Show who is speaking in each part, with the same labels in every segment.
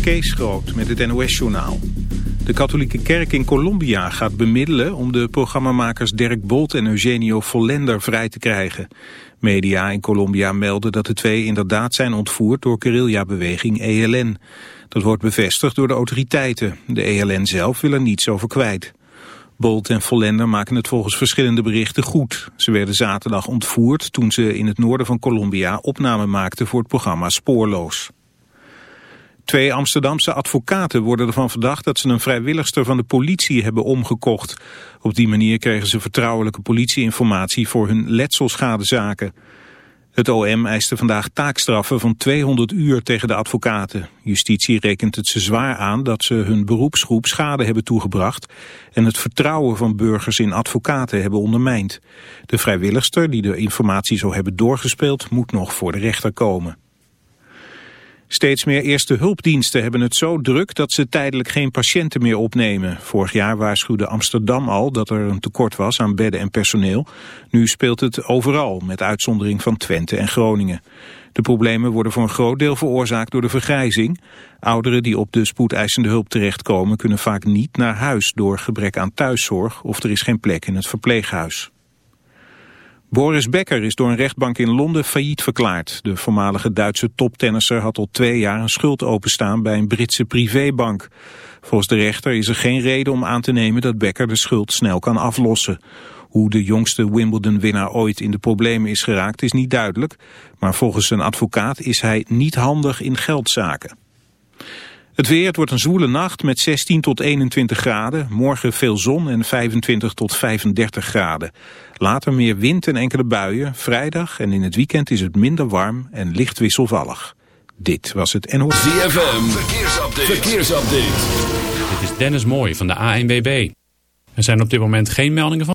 Speaker 1: Kees Groot met het NOS-journaal. De katholieke kerk in Colombia gaat bemiddelen om de programmamakers Dirk Bolt en Eugenio Vollender vrij te krijgen. Media in Colombia melden dat de twee inderdaad zijn ontvoerd door guerrilla-beweging ELN. Dat wordt bevestigd door de autoriteiten. De ELN zelf wil er niets over kwijt. Bolt en Vollender maken het volgens verschillende berichten goed. Ze werden zaterdag ontvoerd toen ze in het noorden van Colombia opname maakten voor het programma Spoorloos. Twee Amsterdamse advocaten worden ervan verdacht dat ze een vrijwilligster van de politie hebben omgekocht. Op die manier kregen ze vertrouwelijke politieinformatie voor hun letselschadezaken. Het OM eiste vandaag taakstraffen van 200 uur tegen de advocaten. Justitie rekent het ze zwaar aan dat ze hun beroepsgroep schade hebben toegebracht en het vertrouwen van burgers in advocaten hebben ondermijnd. De vrijwilligster die de informatie zou hebben doorgespeeld moet nog voor de rechter komen. Steeds meer eerste hulpdiensten hebben het zo druk dat ze tijdelijk geen patiënten meer opnemen. Vorig jaar waarschuwde Amsterdam al dat er een tekort was aan bedden en personeel. Nu speelt het overal, met uitzondering van Twente en Groningen. De problemen worden voor een groot deel veroorzaakt door de vergrijzing. Ouderen die op de spoedeisende hulp terechtkomen kunnen vaak niet naar huis door gebrek aan thuiszorg of er is geen plek in het verpleeghuis. Boris Becker is door een rechtbank in Londen failliet verklaard. De voormalige Duitse toptennisser had al twee jaar een schuld openstaan bij een Britse privébank. Volgens de rechter is er geen reden om aan te nemen dat Becker de schuld snel kan aflossen. Hoe de jongste Wimbledon-winnaar ooit in de problemen is geraakt is niet duidelijk. Maar volgens zijn advocaat is hij niet handig in geldzaken. Het weer, het wordt een zwoele nacht met 16 tot 21 graden. Morgen veel zon en 25 tot 35 graden. Later meer wind en enkele buien. Vrijdag en in het weekend is het minder warm en licht wisselvallig. Dit was het NOS.
Speaker 2: ZFM, verkeersupdate. verkeersupdate.
Speaker 3: Dit is Dennis Mooij van de ANWB. Er zijn op dit moment geen meldingen van...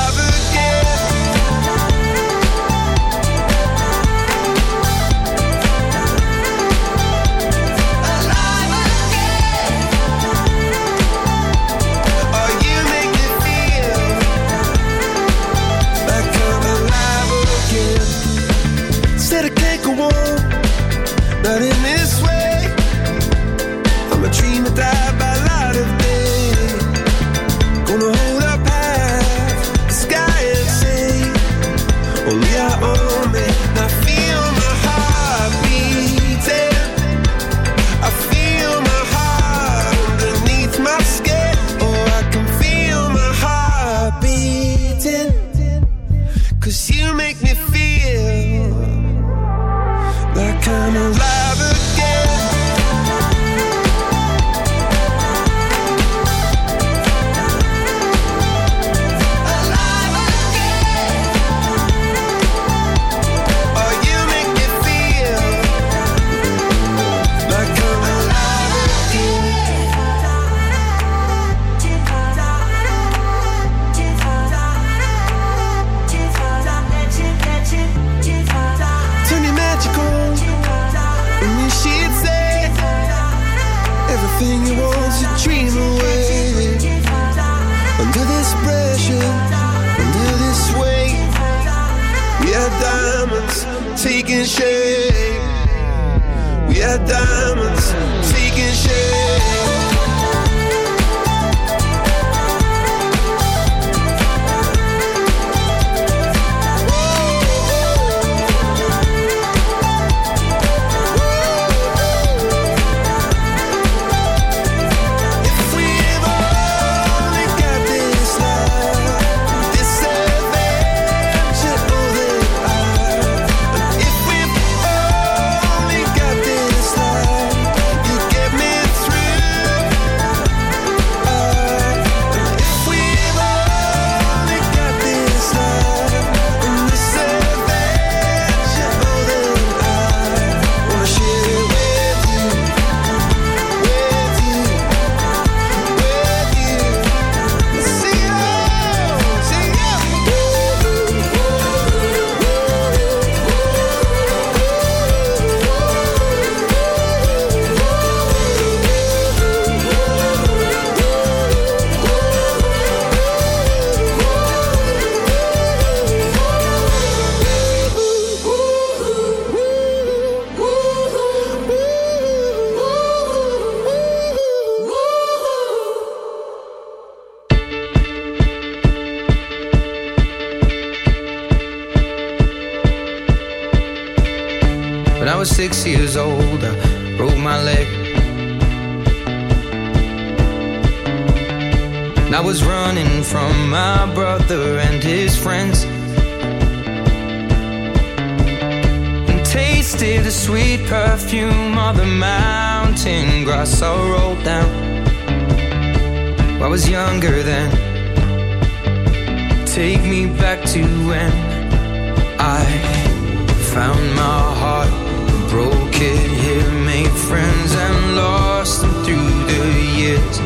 Speaker 4: years,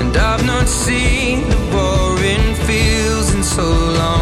Speaker 4: and I've not seen the boring fields in so long.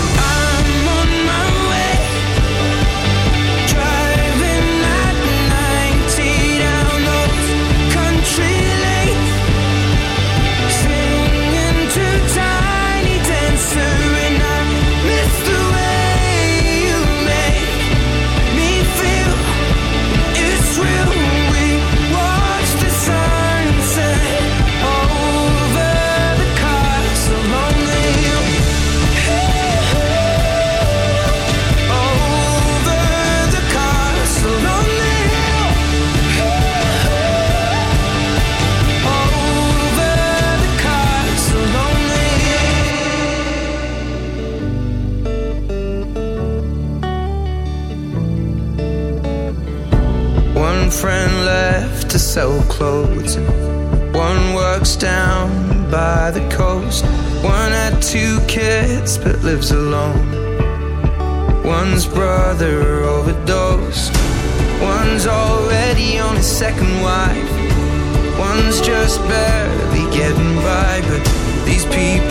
Speaker 4: just barely getting by, but these people.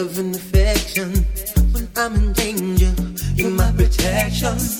Speaker 4: love and affection when I'm in danger. You're my protection.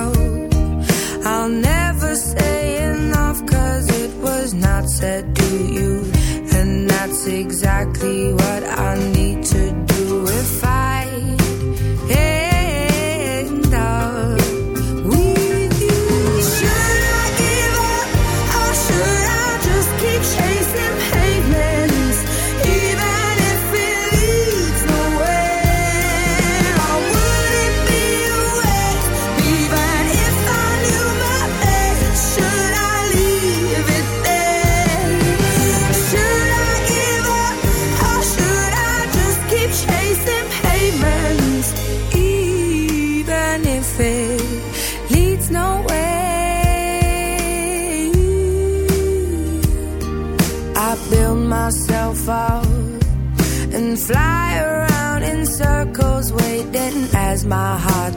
Speaker 4: said, do you? And that's exactly what I need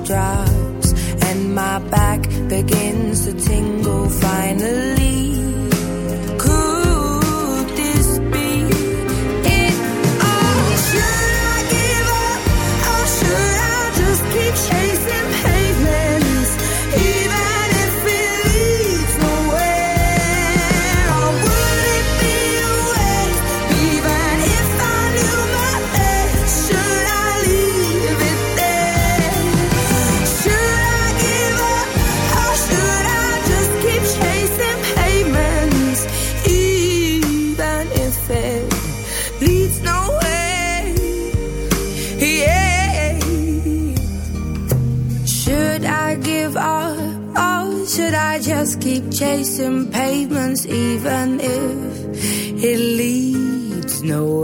Speaker 4: dry kissing pavements, even if it leads nowhere.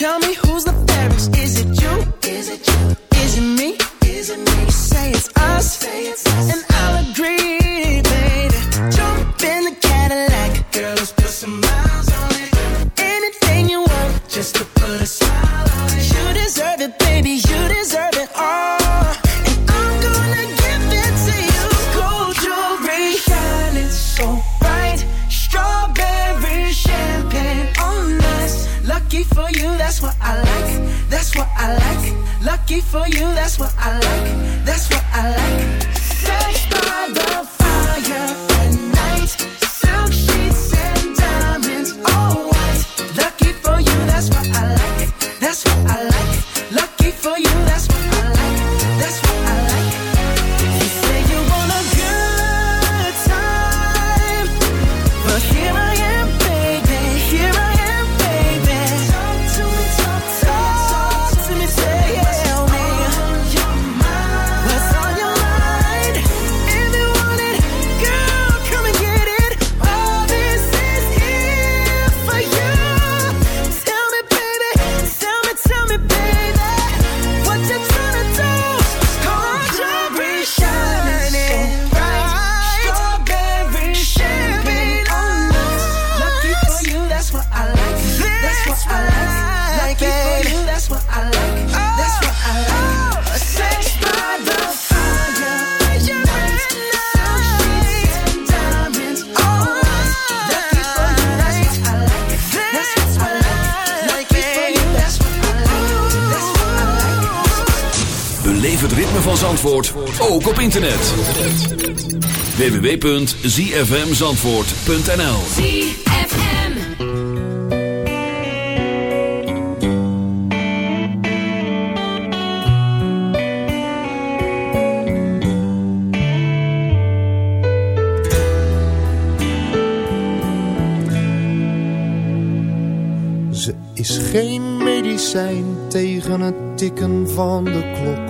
Speaker 5: Tell me who's
Speaker 2: www.zfmzandvoort.nl
Speaker 6: ZFM.
Speaker 7: Ze is geen medicijn tegen het tikken van de klok.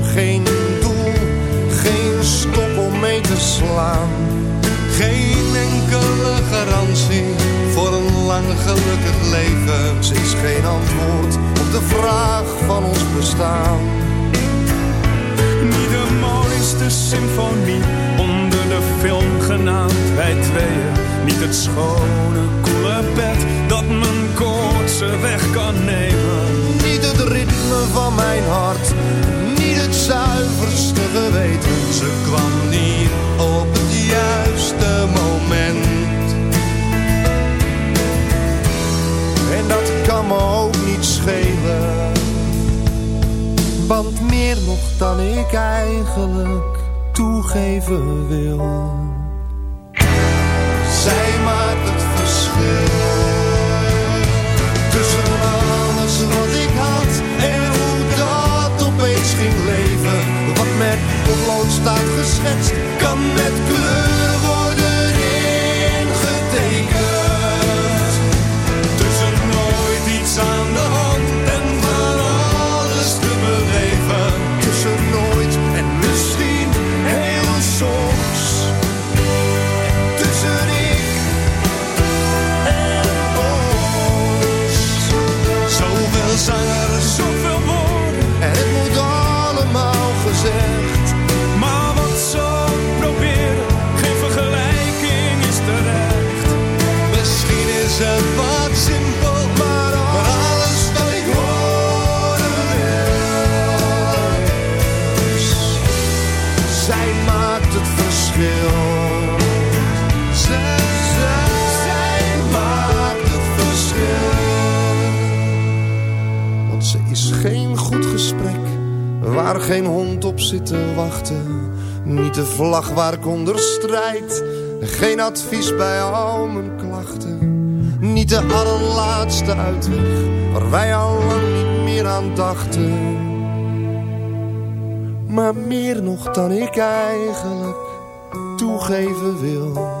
Speaker 7: Geen enkele garantie voor een lang gelukkig leven. Ze is geen antwoord op de vraag van ons bestaan.
Speaker 8: Niet de mooiste symfonie onder de film genaamd wij tweeën. Niet het schone, koele bed dat mijn koortse weg kan nemen.
Speaker 7: Niet het ritme van mijn hart, niet het zuiverste geweten. Ze kwam niet op het juiste moment. En dat kan me ook niet schelen. Want meer nog dan ik eigenlijk toegeven wil. Zij maakt het verschil.
Speaker 8: De
Speaker 7: vlag waar ik onder strijd. Geen advies bij al mijn klachten. Niet de allerlaatste uitweg waar wij al lang niet meer aan dachten. Maar meer nog dan ik eigenlijk toegeven wil.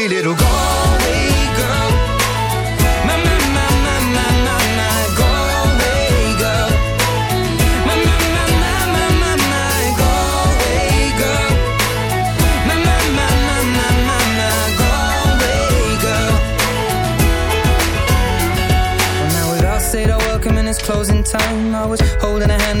Speaker 9: pretty little girl. My, my, my, my, my, my, my girl. My, my, my, my, my, my, my girl. My, my, my, my, my, my, my girl. Well, now we'd all our welcome and it's closing time. I was holding a hand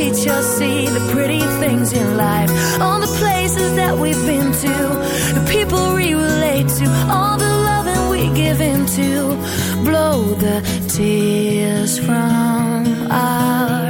Speaker 10: Lost will teach us see the pretty things in life. All the places that we've been to, the people we relate to, all the loving we give into. Blow the tears from our